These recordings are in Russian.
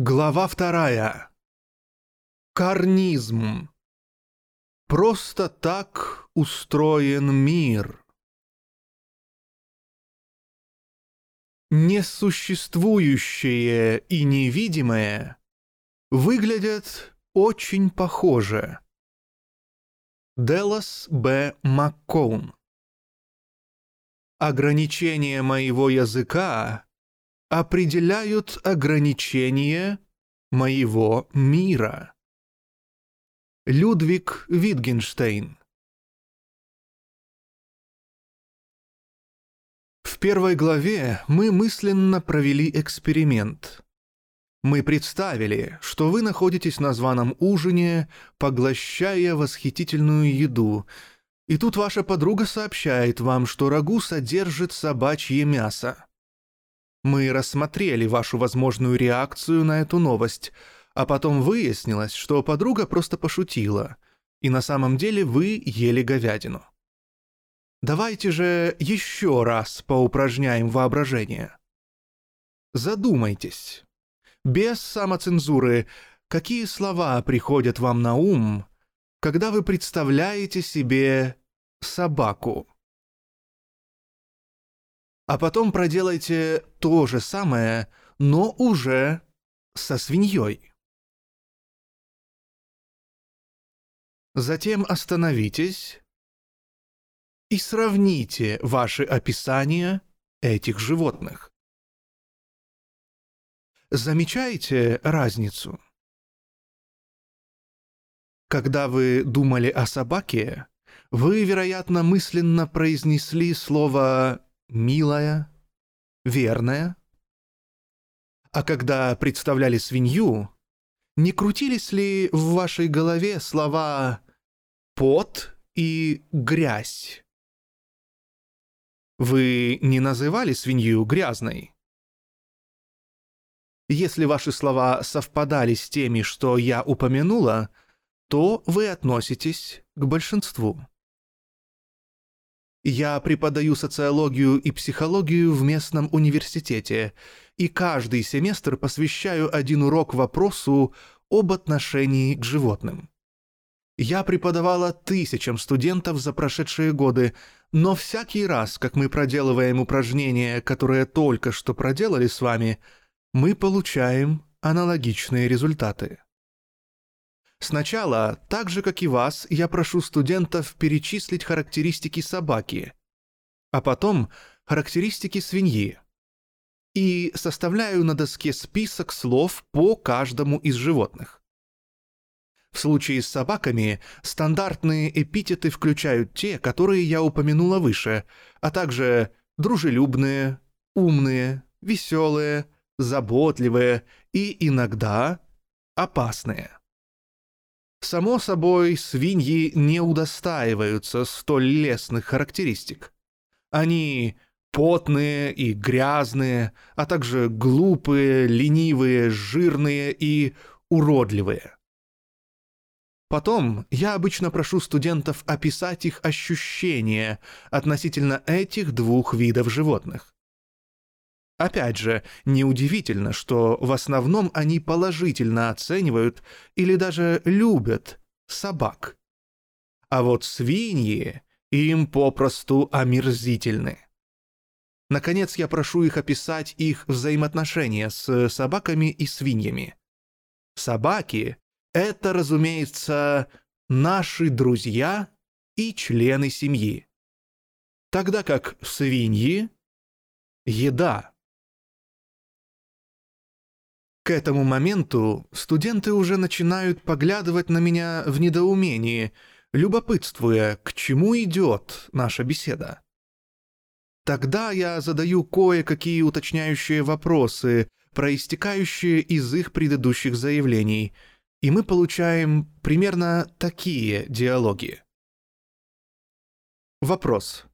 Глава вторая. Карнизм. Просто так устроен мир. Несуществующее и невидимое выглядят очень похоже. Делас Б. Маккоун. Ограничения моего языка определяют ограничения моего мира. Людвиг Витгенштейн В первой главе мы мысленно провели эксперимент. Мы представили, что вы находитесь на званом ужине, поглощая восхитительную еду, и тут ваша подруга сообщает вам, что рагу содержит собачье мясо. Мы рассмотрели вашу возможную реакцию на эту новость, а потом выяснилось, что подруга просто пошутила, и на самом деле вы ели говядину. Давайте же еще раз поупражняем воображение. Задумайтесь. Без самоцензуры, какие слова приходят вам на ум, когда вы представляете себе собаку? А потом проделайте то же самое, но уже со свиньей. Затем остановитесь и сравните ваши описания этих животных. Замечаете разницу? Когда вы думали о собаке, вы, вероятно, мысленно произнесли слово милая, верная. А когда представляли свинью, не крутились ли в вашей голове слова «пот» и «грязь»? Вы не называли свинью грязной? Если ваши слова совпадали с теми, что я упомянула, то вы относитесь к большинству. Я преподаю социологию и психологию в местном университете, и каждый семестр посвящаю один урок вопросу об отношении к животным. Я преподавала тысячам студентов за прошедшие годы, но всякий раз, как мы проделываем упражнения, которые только что проделали с вами, мы получаем аналогичные результаты. Сначала, так же как и вас, я прошу студентов перечислить характеристики собаки, а потом характеристики свиньи. И составляю на доске список слов по каждому из животных. В случае с собаками стандартные эпитеты включают те, которые я упомянула выше, а также дружелюбные, умные, веселые, заботливые и иногда опасные. Само собой, свиньи не удостаиваются столь лестных характеристик. Они потные и грязные, а также глупые, ленивые, жирные и уродливые. Потом я обычно прошу студентов описать их ощущения относительно этих двух видов животных. Опять же, неудивительно, что в основном они положительно оценивают или даже любят собак. А вот свиньи им попросту омерзительны. Наконец, я прошу их описать их взаимоотношения с собаками и свиньями. Собаки — это, разумеется, наши друзья и члены семьи. Тогда как свиньи — еда. К этому моменту студенты уже начинают поглядывать на меня в недоумении, любопытствуя, к чему идет наша беседа. Тогда я задаю кое-какие уточняющие вопросы, проистекающие из их предыдущих заявлений, и мы получаем примерно такие диалоги. Вопрос.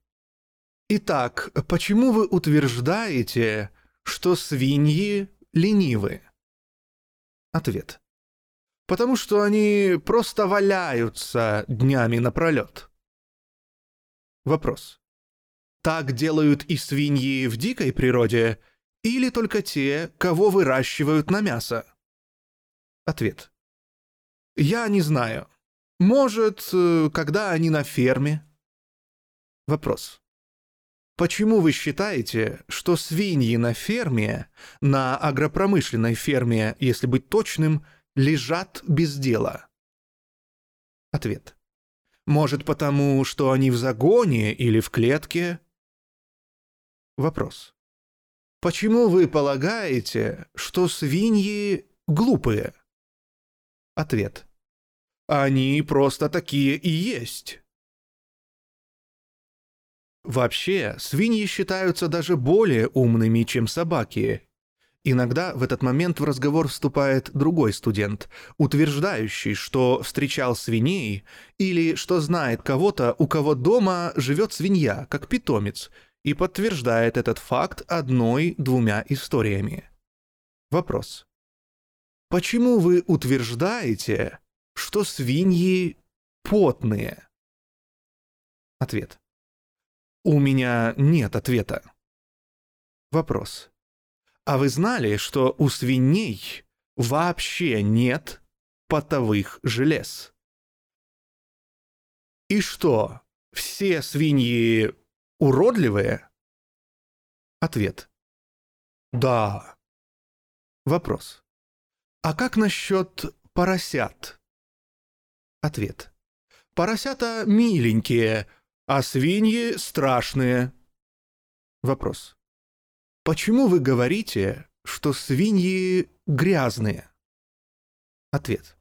Итак, почему вы утверждаете, что свиньи ленивы? Ответ. Потому что они просто валяются днями напролет. Вопрос. Так делают и свиньи в дикой природе, или только те, кого выращивают на мясо? Ответ. Я не знаю. Может, э, когда они на ферме? Вопрос. Почему вы считаете, что свиньи на ферме, на агропромышленной ферме, если быть точным, лежат без дела? Ответ. Может, потому что они в загоне или в клетке? Вопрос. Почему вы полагаете, что свиньи глупые? Ответ. Они просто такие и есть. Вообще, свиньи считаются даже более умными, чем собаки. Иногда в этот момент в разговор вступает другой студент, утверждающий, что встречал свиней или что знает кого-то, у кого дома живет свинья, как питомец, и подтверждает этот факт одной-двумя историями. Вопрос. Почему вы утверждаете, что свиньи потные? Ответ. У меня нет ответа. Вопрос. А вы знали, что у свиней вообще нет потовых желез? И что, все свиньи уродливые? Ответ. Да. Вопрос. А как насчет поросят? Ответ. Поросята миленькие, а свиньи страшные. Вопрос. Почему вы говорите, что свиньи грязные? Ответ.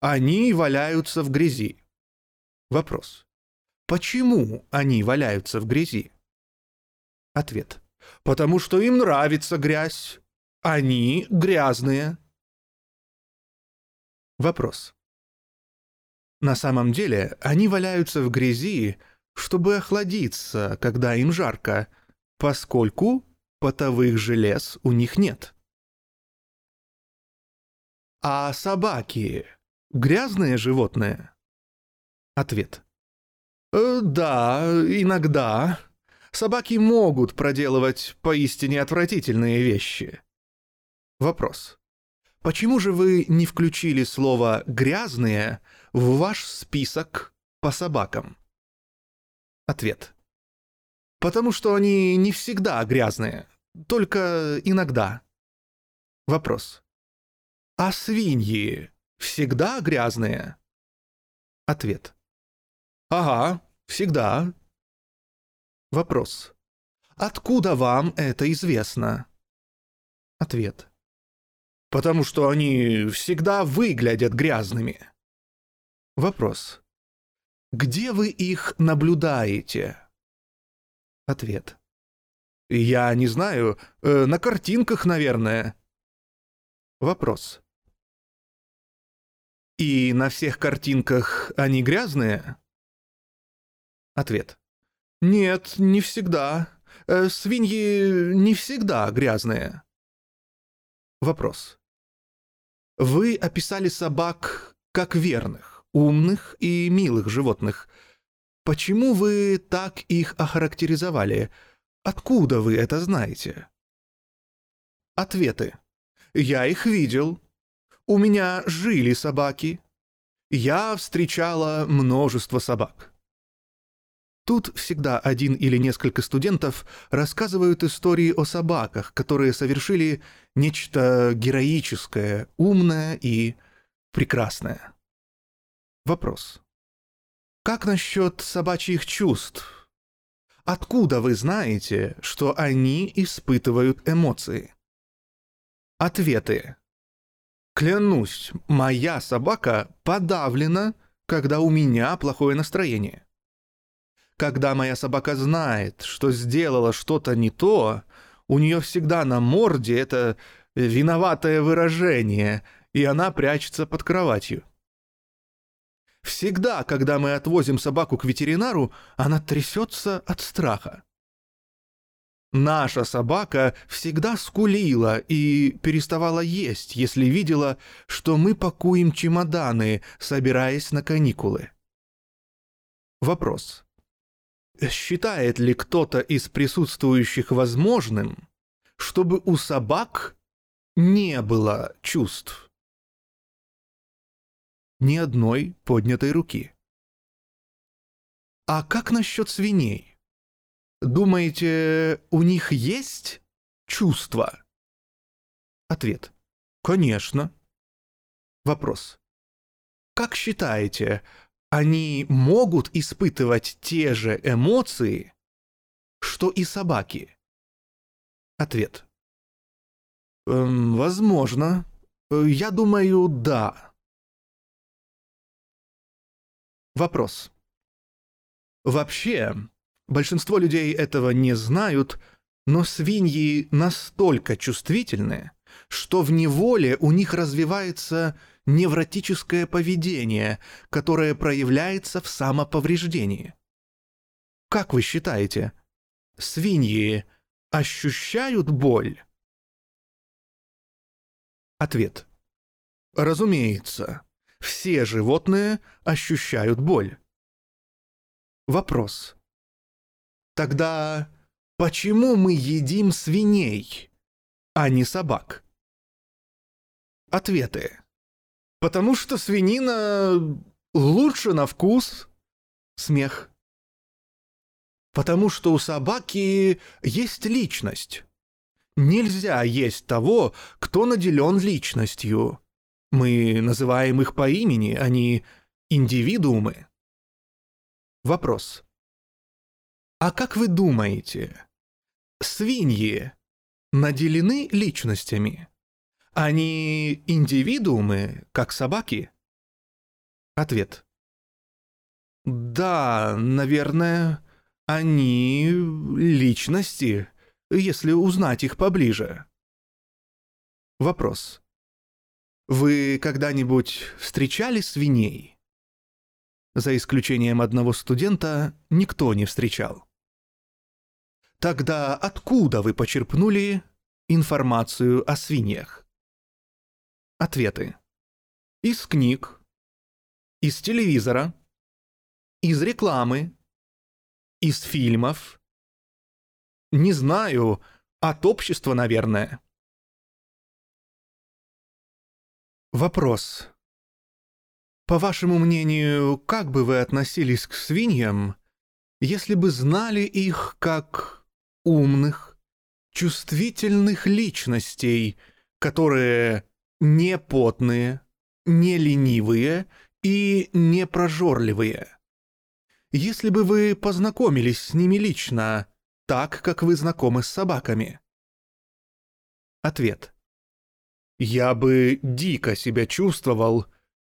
Они валяются в грязи. Вопрос. Почему они валяются в грязи? Ответ. Потому что им нравится грязь. Они грязные. Вопрос. На самом деле, они валяются в грязи, чтобы охладиться, когда им жарко, поскольку потовых желез у них нет. А собаки — грязные животные? Ответ. Э, да, иногда. Собаки могут проделывать поистине отвратительные вещи. Вопрос. Почему же вы не включили слово «грязные» в ваш список по собакам? Ответ. Потому что они не всегда грязные, только иногда. Вопрос. А свиньи всегда грязные? Ответ. Ага, всегда. Вопрос. Откуда вам это известно? Ответ. Потому что они всегда выглядят грязными. Вопрос. Где вы их наблюдаете? Ответ. Я не знаю, э, на картинках, наверное. Вопрос. И на всех картинках они грязные? Ответ. Нет, не всегда. Э, свиньи не всегда грязные. Вопрос. Вы описали собак как верных, умных и милых животных. Почему вы так их охарактеризовали? Откуда вы это знаете? Ответы. Я их видел. У меня жили собаки. Я встречала множество собак. Тут всегда один или несколько студентов рассказывают истории о собаках, которые совершили нечто героическое, умное и прекрасное. Вопрос. Как насчет собачьих чувств? Откуда вы знаете, что они испытывают эмоции? Ответы. Клянусь, моя собака подавлена, когда у меня плохое настроение. Когда моя собака знает, что сделала что-то не то, у нее всегда на морде это виноватое выражение, и она прячется под кроватью. Всегда, когда мы отвозим собаку к ветеринару, она трясется от страха. Наша собака всегда скулила и переставала есть, если видела, что мы пакуем чемоданы, собираясь на каникулы. Вопрос. Считает ли кто-то из присутствующих возможным, чтобы у собак не было чувств? Ни одной поднятой руки. А как насчет свиней? Думаете, у них есть чувства? Ответ. Конечно. Вопрос. Как считаете, они могут испытывать те же эмоции, что и собаки? Ответ. Эм, возможно. Я думаю, да. Вопрос. Вообще, большинство людей этого не знают, но свиньи настолько чувствительны, что в неволе у них развивается невротическое поведение, которое проявляется в самоповреждении. Как вы считаете, свиньи ощущают боль? Ответ. Разумеется, все животные ощущают боль. Вопрос. Тогда почему мы едим свиней, а не собак? Ответы. Потому что свинина лучше на вкус. Смех. Потому что у собаки есть личность. Нельзя есть того, кто наделен личностью. Мы называем их по имени, они индивидуумы. Вопрос. А как вы думаете, свиньи наделены личностями? Они индивидуумы, как собаки? Ответ. Да, наверное, они личности, если узнать их поближе. Вопрос. Вы когда-нибудь встречали свиней? За исключением одного студента, никто не встречал. Тогда откуда вы почерпнули информацию о свиньях? Ответы. Из книг, из телевизора, из рекламы, из фильмов. Не знаю, от общества, наверное. Вопрос. По вашему мнению, как бы вы относились к свиньям, если бы знали их как умных, чувствительных личностей, которые не потные, не ленивые и не прожорливые? Если бы вы познакомились с ними лично, так, как вы знакомы с собаками? Ответ. Я бы дико себя чувствовал,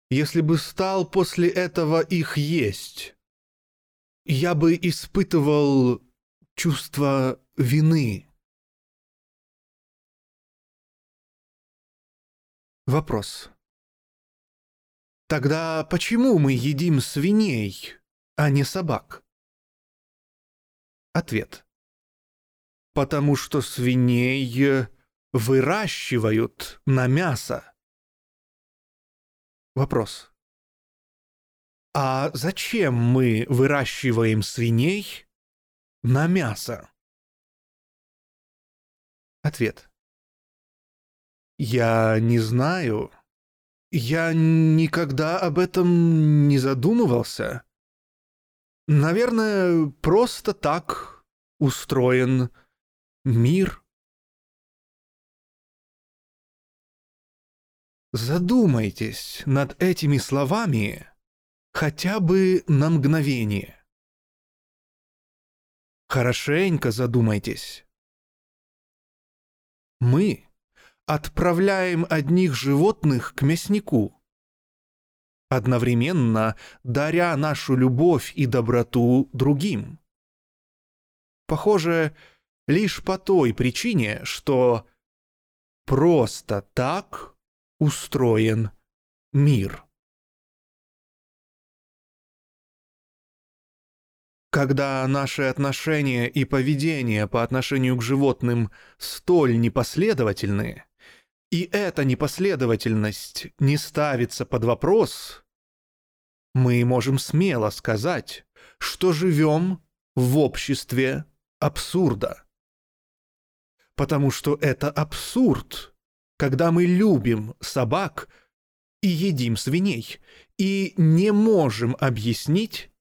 если бы стал после этого их есть. Я бы испытывал чувство вины. Вопрос. Тогда почему мы едим свиней, а не собак? Ответ. Потому что свиней выращивают на мясо. Вопрос. А зачем мы выращиваем свиней на мясо? Ответ. Я не знаю. Я никогда об этом не задумывался. Наверное, просто так устроен мир. Задумайтесь над этими словами хотя бы на мгновение. Хорошенько задумайтесь. Мы отправляем одних животных к мяснику, одновременно даря нашу любовь и доброту другим. Похоже, лишь по той причине, что просто так устроен мир. Когда наши отношения и поведение по отношению к животным столь непоследовательны, и эта непоследовательность не ставится под вопрос, мы можем смело сказать, что живем в обществе абсурда. Потому что это абсурд когда мы любим собак и едим свиней, и не можем объяснить,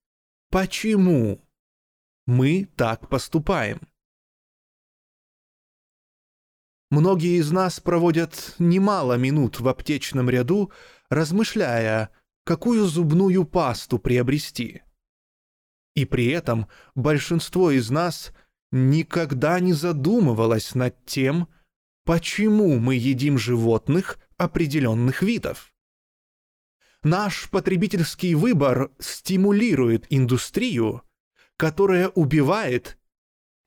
почему мы так поступаем. Многие из нас проводят немало минут в аптечном ряду, размышляя, какую зубную пасту приобрести. И при этом большинство из нас никогда не задумывалось над тем, почему мы едим животных определенных видов. Наш потребительский выбор стимулирует индустрию, которая убивает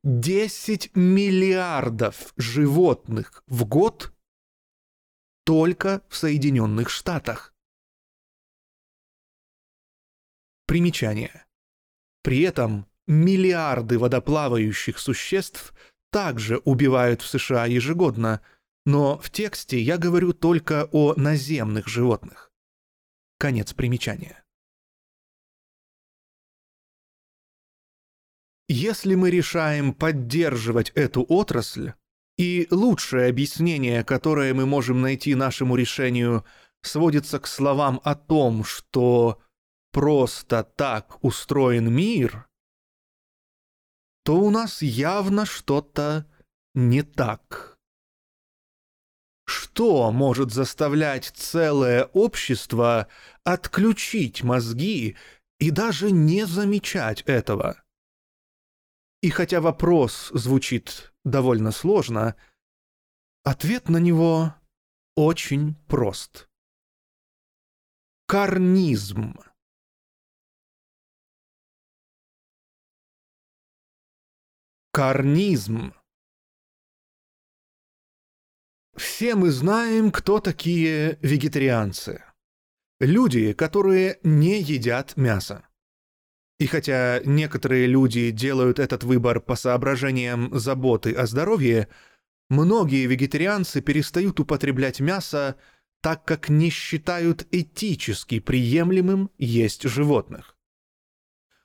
10 миллиардов животных в год только в Соединенных Штатах. Примечание. При этом миллиарды водоплавающих существ также убивают в США ежегодно, но в тексте я говорю только о наземных животных. Конец примечания. Если мы решаем поддерживать эту отрасль, и лучшее объяснение, которое мы можем найти нашему решению, сводится к словам о том, что просто так устроен мир, то у нас явно что-то не так. Что может заставлять целое общество отключить мозги и даже не замечать этого? И хотя вопрос звучит довольно сложно, ответ на него очень прост. Карнизм. Карнизм. Все мы знаем, кто такие вегетарианцы. Люди, которые не едят мясо. И хотя некоторые люди делают этот выбор по соображениям заботы о здоровье, многие вегетарианцы перестают употреблять мясо, так как не считают этически приемлемым есть животных.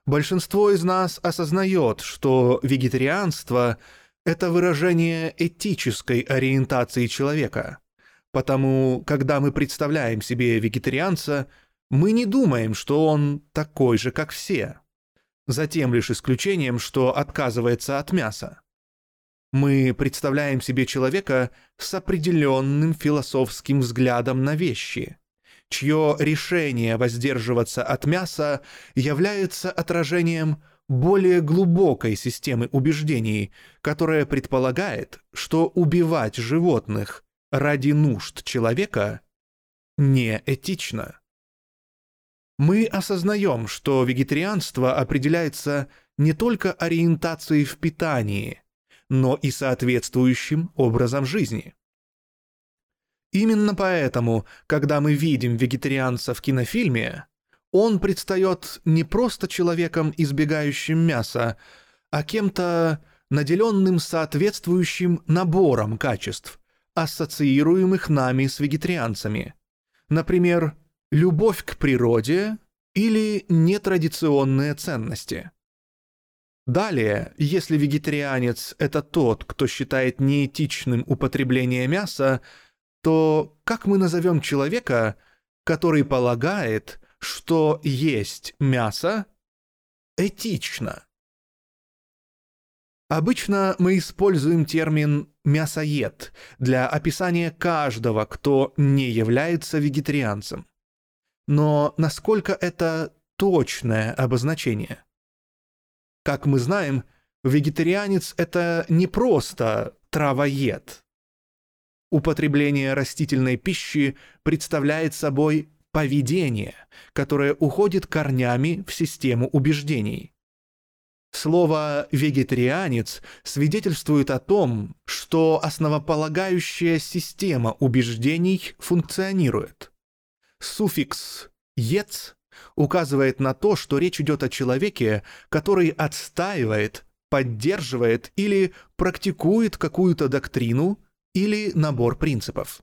Большинство из нас осознает, что вегетарианство – это выражение этической ориентации человека. Потому, когда мы представляем себе вегетарианца, мы не думаем, что он такой же, как все за тем лишь исключением, что отказывается от мяса. Мы представляем себе человека с определенным философским взглядом на вещи, чье решение воздерживаться от мяса является отражением более глубокой системы убеждений, которая предполагает, что убивать животных ради нужд человека неэтично мы осознаем, что вегетарианство определяется не только ориентацией в питании, но и соответствующим образом жизни. Именно поэтому, когда мы видим вегетарианца в кинофильме, он предстает не просто человеком, избегающим мяса, а кем-то, наделенным соответствующим набором качеств, ассоциируемых нами с вегетарианцами. Например, любовь к природе или нетрадиционные ценности. Далее, если вегетарианец – это тот, кто считает неэтичным употребление мяса, то как мы назовем человека, который полагает, что есть мясо этично? Обычно мы используем термин «мясоед» для описания каждого, кто не является вегетарианцем. Но насколько это точное обозначение? Как мы знаем, вегетарианец — это не просто травоед. Употребление растительной пищи представляет собой поведение, которое уходит корнями в систему убеждений. Слово «вегетарианец» свидетельствует о том, что основополагающая система убеждений функционирует. Суффикс «ец» указывает на то, что речь идет о человеке, который отстаивает, поддерживает или практикует какую-то доктрину или набор принципов.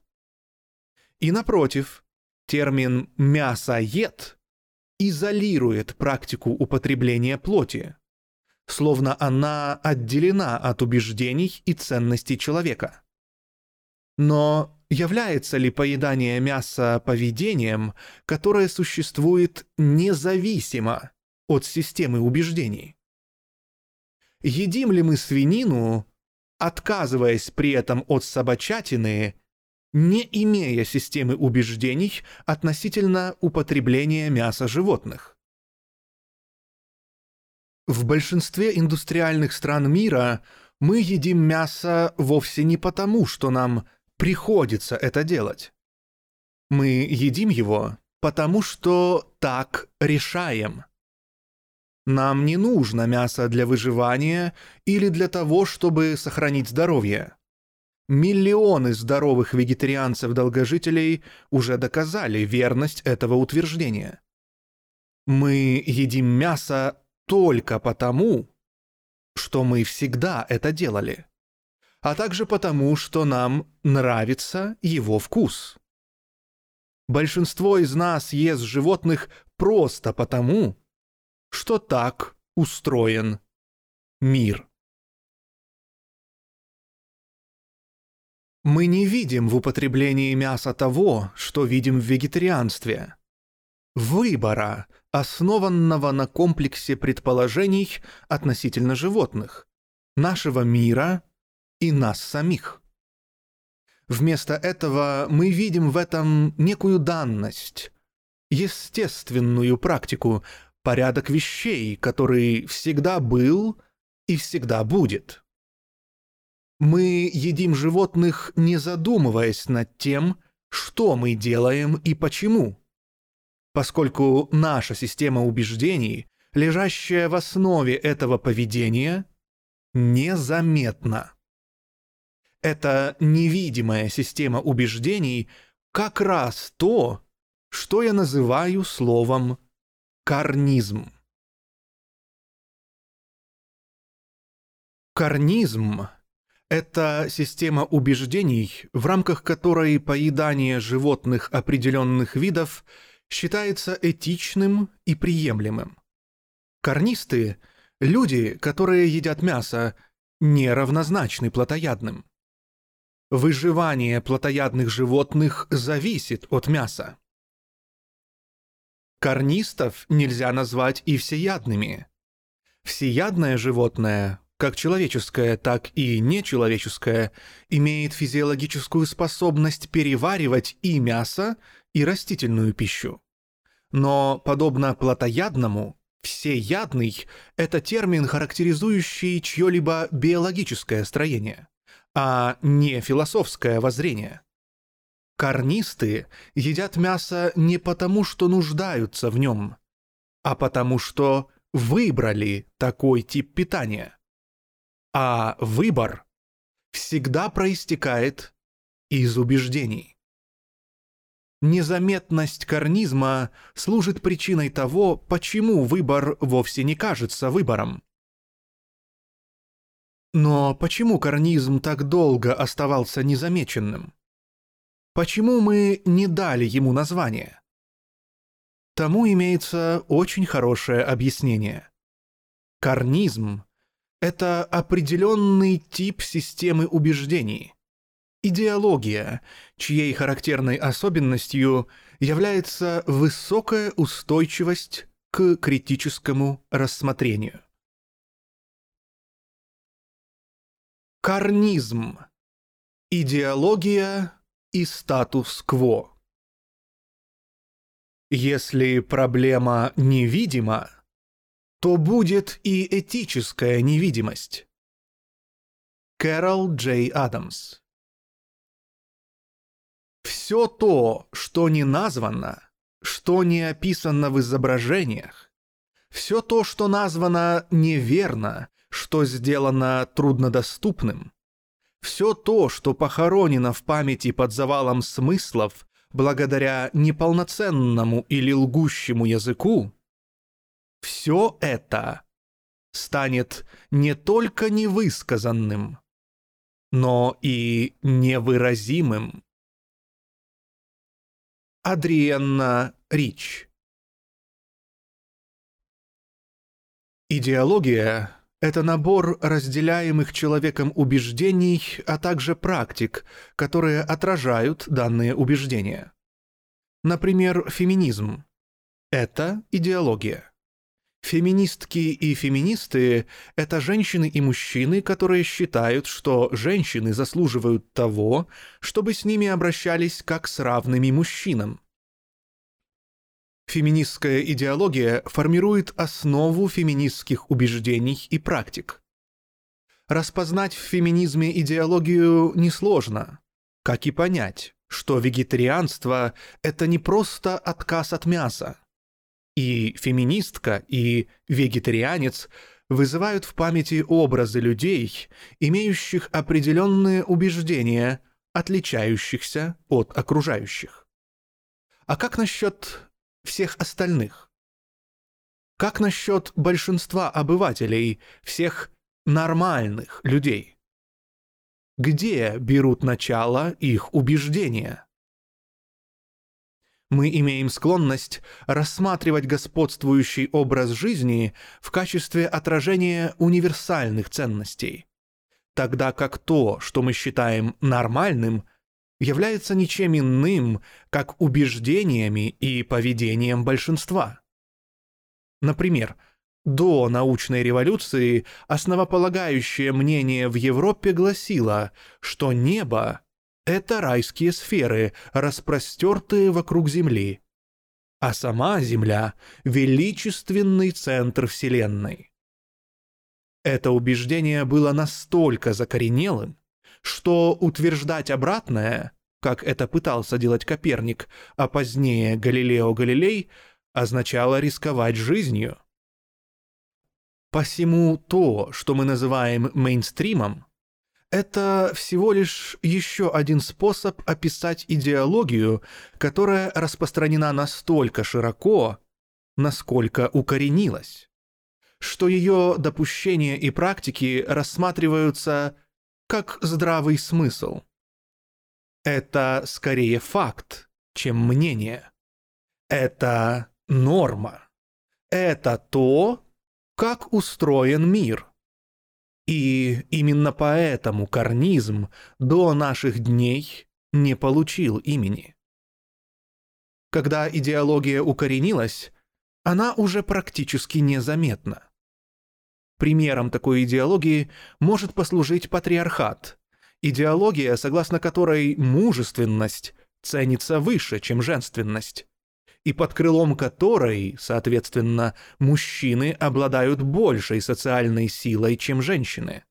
И напротив, термин «мясоед» изолирует практику употребления плоти, словно она отделена от убеждений и ценностей человека. Но является ли поедание мяса поведением, которое существует независимо от системы убеждений? Едим ли мы свинину, отказываясь при этом от собачатины, не имея системы убеждений относительно употребления мяса животных? В большинстве индустриальных стран мира мы едим мясо вовсе не потому, что нам приходится это делать. Мы едим его, потому что так решаем. Нам не нужно мясо для выживания или для того, чтобы сохранить здоровье. Миллионы здоровых вегетарианцев-долгожителей уже доказали верность этого утверждения. Мы едим мясо только потому, что мы всегда это делали, а также потому, что нам нравится его вкус. Большинство из нас ест животных просто потому, что так устроен мир. Мы не видим в употреблении мяса того, что видим в вегетарианстве. Выбора, основанного на комплексе предположений относительно животных, нашего мира и нас самих. Вместо этого мы видим в этом некую данность, естественную практику, порядок вещей, который всегда был и всегда будет. Мы едим животных, не задумываясь над тем, что мы делаем и почему поскольку наша система убеждений, лежащая в основе этого поведения, незаметна. Эта невидимая система убеждений как раз то, что я называю словом карнизм. Карнизм – это система убеждений, в рамках которой поедание животных определенных видов – считается этичным и приемлемым. Карнисты – люди, которые едят мясо, не равнозначны плотоядным. Выживание плотоядных животных зависит от мяса. Карнистов нельзя назвать и всеядными. Всеядное животное, как человеческое, так и нечеловеческое, имеет физиологическую способность переваривать и мясо, и растительную пищу. Но, подобно плотоядному, всеядный – это термин, характеризующий чье-либо биологическое строение, а не философское воззрение. Карнисты едят мясо не потому, что нуждаются в нем, а потому что выбрали такой тип питания. А выбор всегда проистекает из убеждений. Незаметность карнизма служит причиной того, почему выбор вовсе не кажется выбором. Но почему карнизм так долго оставался незамеченным? Почему мы не дали ему название? Тому имеется очень хорошее объяснение. Карнизм — это определенный тип системы убеждений — идеология, чьей характерной особенностью является высокая устойчивость к критическому рассмотрению. Карнизм. Идеология и статус-кво. Если проблема невидима, то будет и этическая невидимость. Кэрол Джей Адамс все то, что не названо, что не описано в изображениях, все то, что названо неверно, что сделано труднодоступным, все то, что похоронено в памяти под завалом смыслов благодаря неполноценному или лгущему языку, все это станет не только невысказанным, но и невыразимым. Адриенна Рич Идеология Это набор разделяемых человеком убеждений, а также практик, которые отражают данные убеждения. Например, феминизм. Это идеология. Феминистки и феминисты — это женщины и мужчины, которые считают, что женщины заслуживают того, чтобы с ними обращались как с равными мужчинам. Феминистская идеология формирует основу феминистских убеждений и практик. Распознать в феминизме идеологию несложно, как и понять, что вегетарианство — это не просто отказ от мяса. И феминистка, и вегетарианец вызывают в памяти образы людей, имеющих определенные убеждения, отличающихся от окружающих. А как насчет всех остальных? Как насчет большинства обывателей, всех нормальных людей? Где берут начало их убеждения? Мы имеем склонность рассматривать господствующий образ жизни в качестве отражения универсальных ценностей, тогда как то, что мы считаем нормальным – является ничем иным, как убеждениями и поведением большинства. Например, до научной революции основополагающее мнение в Европе гласило, что небо — это райские сферы, распростертые вокруг Земли, а сама Земля — величественный центр Вселенной. Это убеждение было настолько закоренелым, что утверждать обратное, как это пытался делать Коперник, а позднее Галилео Галилей, означало рисковать жизнью. Посему то, что мы называем мейнстримом, это всего лишь еще один способ описать идеологию, которая распространена настолько широко, насколько укоренилась, что ее допущения и практики рассматриваются как здравый смысл. Это скорее факт, чем мнение. Это норма. Это то, как устроен мир. И именно поэтому карнизм до наших дней не получил имени. Когда идеология укоренилась, она уже практически незаметна. Примером такой идеологии может послужить патриархат. Идеология, согласно которой мужественность ценится выше, чем женственность. И под крылом которой, соответственно, мужчины обладают большей социальной силой, чем женщины.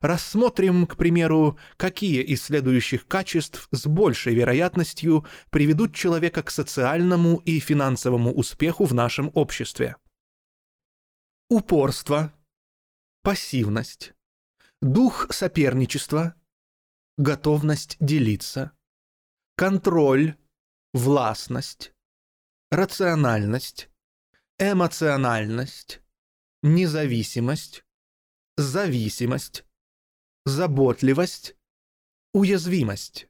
Рассмотрим, к примеру, какие из следующих качеств с большей вероятностью приведут человека к социальному и финансовому успеху в нашем обществе упорство, пассивность, дух соперничества, готовность делиться, контроль, властность, рациональность, эмоциональность, независимость, зависимость, заботливость, уязвимость.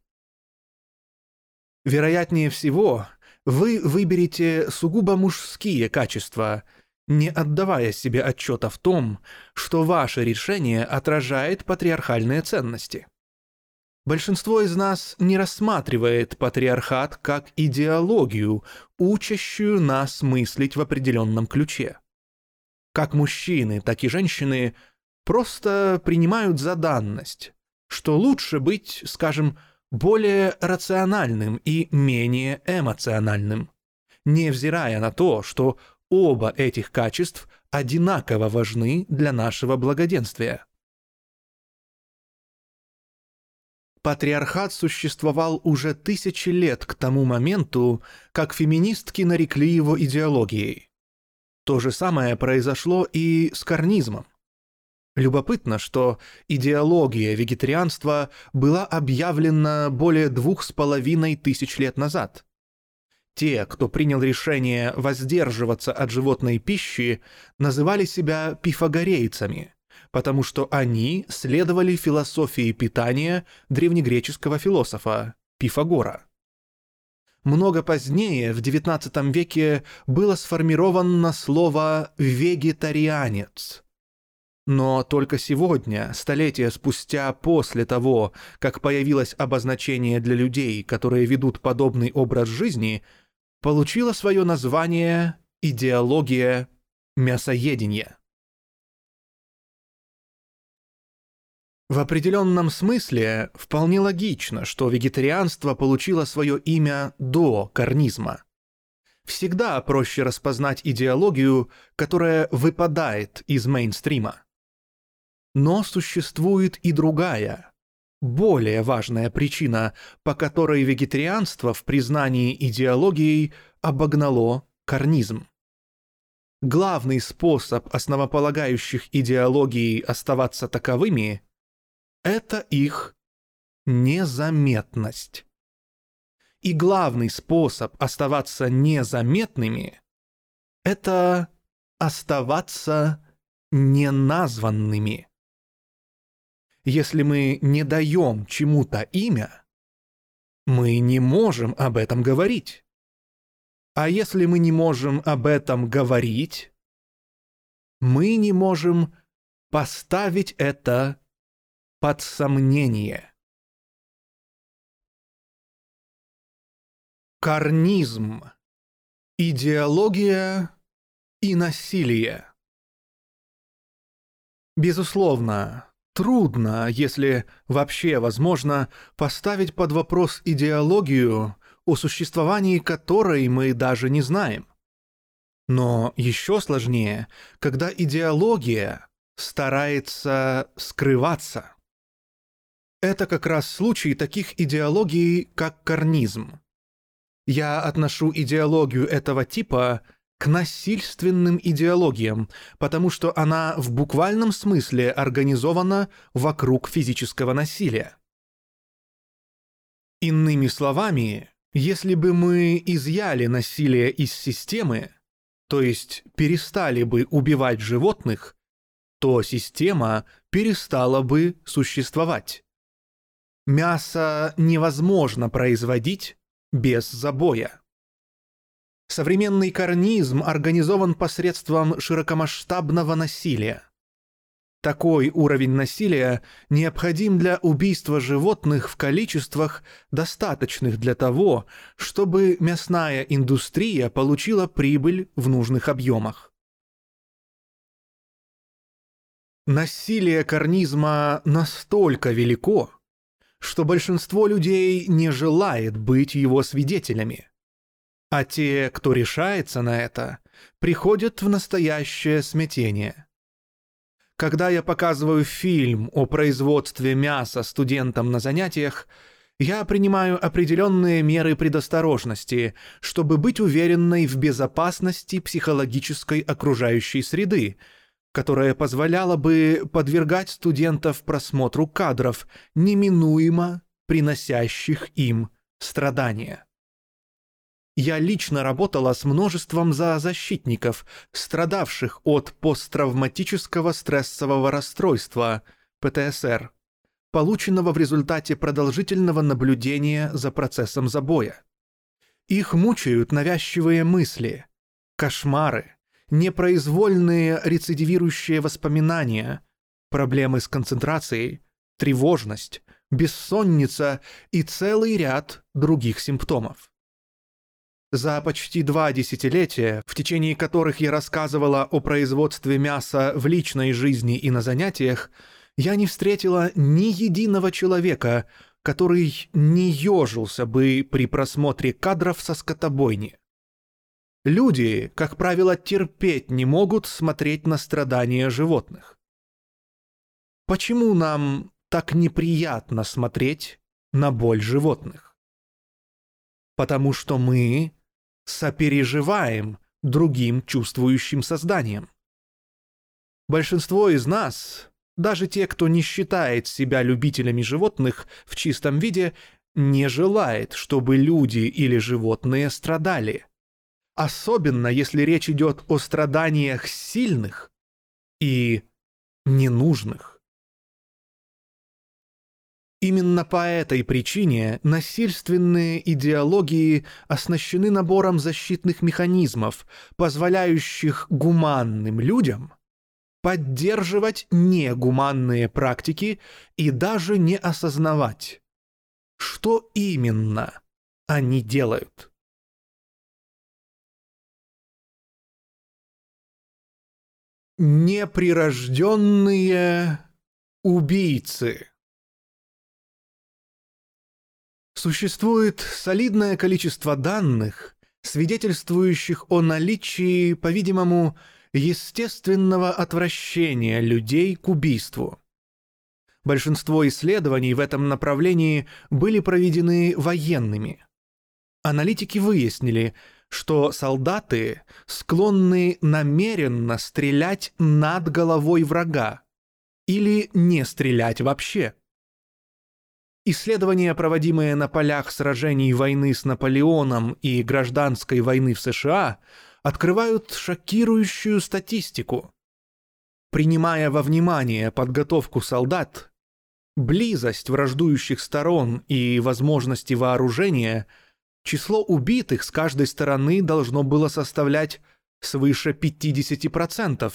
Вероятнее всего, вы выберете сугубо мужские качества – не отдавая себе отчета в том, что ваше решение отражает патриархальные ценности. Большинство из нас не рассматривает патриархат как идеологию, учащую нас мыслить в определенном ключе. Как мужчины, так и женщины просто принимают за данность, что лучше быть, скажем, более рациональным и менее эмоциональным, невзирая на то, что Оба этих качеств одинаково важны для нашего благоденствия. Патриархат существовал уже тысячи лет к тому моменту, как феминистки нарекли его идеологией. То же самое произошло и с карнизмом. Любопытно, что идеология вегетарианства была объявлена более двух с половиной тысяч лет назад. Те, кто принял решение воздерживаться от животной пищи, называли себя пифагорейцами, потому что они следовали философии питания древнегреческого философа Пифагора. Много позднее, в XIX веке, было сформировано слово «вегетарианец», Но только сегодня, столетия спустя после того, как появилось обозначение для людей, которые ведут подобный образ жизни, получила свое название «идеология мясоедения». В определенном смысле вполне логично, что вегетарианство получило свое имя до карнизма. Всегда проще распознать идеологию, которая выпадает из мейнстрима. Но существует и другая, более важная причина, по которой вегетарианство в признании идеологией обогнало карнизм. Главный способ основополагающих идеологий оставаться таковыми это их незаметность. И главный способ оставаться незаметными – это оставаться неназванными. Если мы не даем чему-то имя, мы не можем об этом говорить. А если мы не можем об этом говорить, мы не можем поставить это под сомнение. Карнизм. Идеология и насилие. Безусловно, трудно, если вообще возможно, поставить под вопрос идеологию, о существовании которой мы даже не знаем. Но еще сложнее, когда идеология старается скрываться. Это как раз случай таких идеологий, как карнизм. Я отношу идеологию этого типа к насильственным идеологиям, потому что она в буквальном смысле организована вокруг физического насилия. Иными словами, если бы мы изъяли насилие из системы, то есть перестали бы убивать животных, то система перестала бы существовать. Мясо невозможно производить без забоя. Современный карнизм организован посредством широкомасштабного насилия. Такой уровень насилия необходим для убийства животных в количествах, достаточных для того, чтобы мясная индустрия получила прибыль в нужных объемах. Насилие карнизма настолько велико, что большинство людей не желает быть его свидетелями. А те, кто решается на это, приходят в настоящее смятение. Когда я показываю фильм о производстве мяса студентам на занятиях, я принимаю определенные меры предосторожности, чтобы быть уверенной в безопасности психологической окружающей среды, которая позволяла бы подвергать студентов просмотру кадров, неминуемо приносящих им страдания. Я лично работала с множеством зоозащитников, страдавших от посттравматического стрессового расстройства, ПТСР, полученного в результате продолжительного наблюдения за процессом забоя. Их мучают навязчивые мысли, кошмары, непроизвольные рецидивирующие воспоминания, проблемы с концентрацией, тревожность, бессонница и целый ряд других симптомов. За почти два десятилетия, в течение которых я рассказывала о производстве мяса в личной жизни и на занятиях, я не встретила ни единого человека, который не ежился бы при просмотре кадров со скотобойни. Люди, как правило, терпеть не могут смотреть на страдания животных. Почему нам так неприятно смотреть на боль животных? Потому что мы сопереживаем другим чувствующим созданиям. Большинство из нас, даже те, кто не считает себя любителями животных в чистом виде, не желает, чтобы люди или животные страдали особенно если речь идет о страданиях сильных и ненужных. Именно по этой причине насильственные идеологии оснащены набором защитных механизмов, позволяющих гуманным людям поддерживать негуманные практики и даже не осознавать, что именно они делают. Неприрожденные убийцы Существует солидное количество данных, свидетельствующих о наличии, по-видимому, естественного отвращения людей к убийству. Большинство исследований в этом направлении были проведены военными. Аналитики выяснили, что солдаты склонны намеренно стрелять над головой врага или не стрелять вообще. Исследования, проводимые на полях сражений войны с Наполеоном и гражданской войны в США, открывают шокирующую статистику. Принимая во внимание подготовку солдат, близость враждующих сторон и возможности вооружения, число убитых с каждой стороны должно было составлять свыше 50%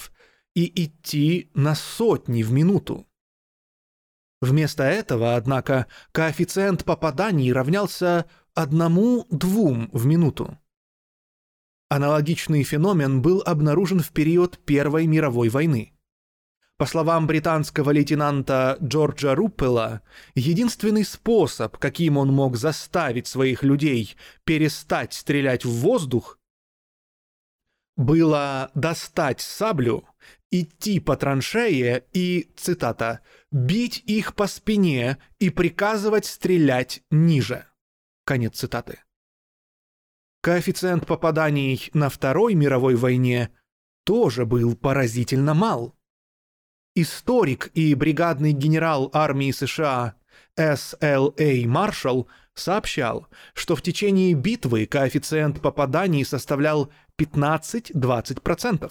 и идти на сотни в минуту. Вместо этого, однако, коэффициент попаданий равнялся одному-двум в минуту. Аналогичный феномен был обнаружен в период Первой мировой войны. По словам британского лейтенанта Джорджа Руппела, единственный способ, каким он мог заставить своих людей перестать стрелять в воздух, было достать саблю идти по траншее и, цитата, «бить их по спине и приказывать стрелять ниже». Конец цитаты. Коэффициент попаданий на Второй мировой войне тоже был поразительно мал. Историк и бригадный генерал армии США S.L.A. Маршалл сообщал, что в течение битвы коэффициент попаданий составлял 15-20%.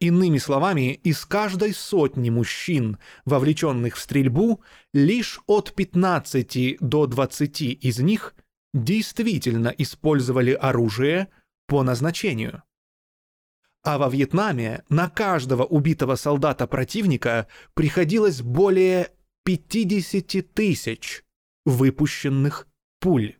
Иными словами, из каждой сотни мужчин, вовлеченных в стрельбу, лишь от 15 до 20 из них действительно использовали оружие по назначению. А во Вьетнаме на каждого убитого солдата противника приходилось более 50 тысяч выпущенных пуль.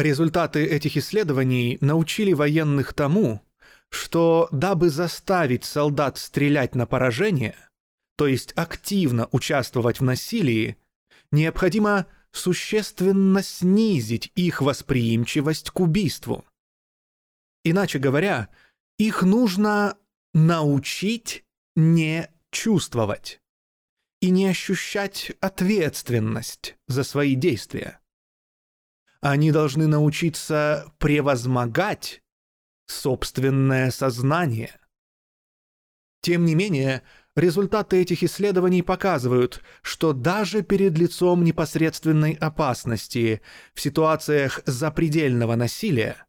Результаты этих исследований научили военных тому, что дабы заставить солдат стрелять на поражение, то есть активно участвовать в насилии, необходимо существенно снизить их восприимчивость к убийству. Иначе говоря, их нужно научить не чувствовать и не ощущать ответственность за свои действия. Они должны научиться превозмогать собственное сознание. Тем не менее, результаты этих исследований показывают, что даже перед лицом непосредственной опасности в ситуациях запредельного насилия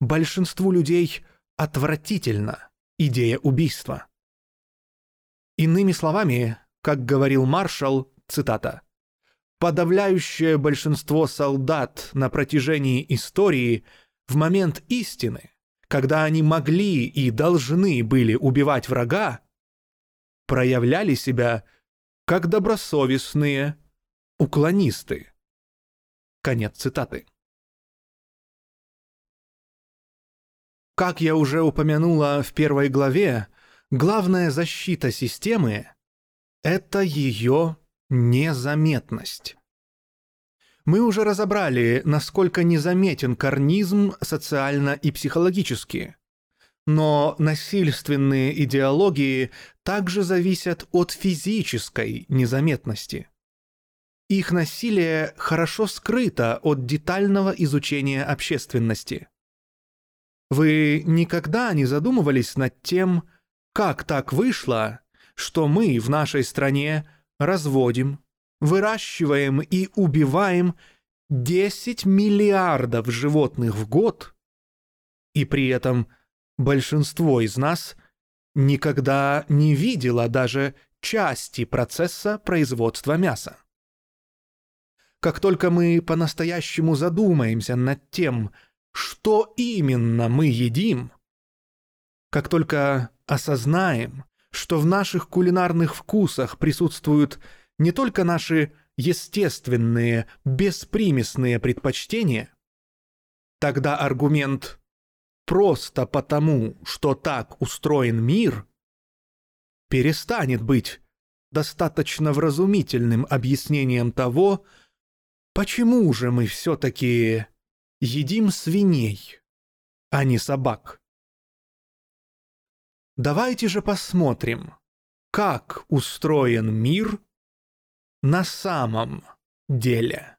большинству людей отвратительна идея убийства. Иными словами, как говорил маршал, цитата, подавляющее большинство солдат на протяжении истории в момент истины, когда они могли и должны были убивать врага, проявляли себя как добросовестные уклонисты. Конец цитаты. Как я уже упомянула в первой главе, главная защита системы — это ее Незаметность. Мы уже разобрали, насколько незаметен карнизм социально и психологически. Но насильственные идеологии также зависят от физической незаметности. Их насилие хорошо скрыто от детального изучения общественности. Вы никогда не задумывались над тем, как так вышло, что мы в нашей стране разводим, выращиваем и убиваем 10 миллиардов животных в год, и при этом большинство из нас никогда не видело даже части процесса производства мяса. Как только мы по-настоящему задумаемся над тем, что именно мы едим, Как только осознаем, что в наших кулинарных вкусах присутствуют не только наши естественные, беспримесные предпочтения, тогда аргумент «просто потому, что так устроен мир» перестанет быть достаточно вразумительным объяснением того, почему же мы все-таки едим свиней, а не собак. Давайте же посмотрим, как устроен мир на самом деле.